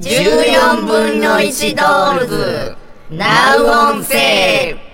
14分の1ドールズ Now on sale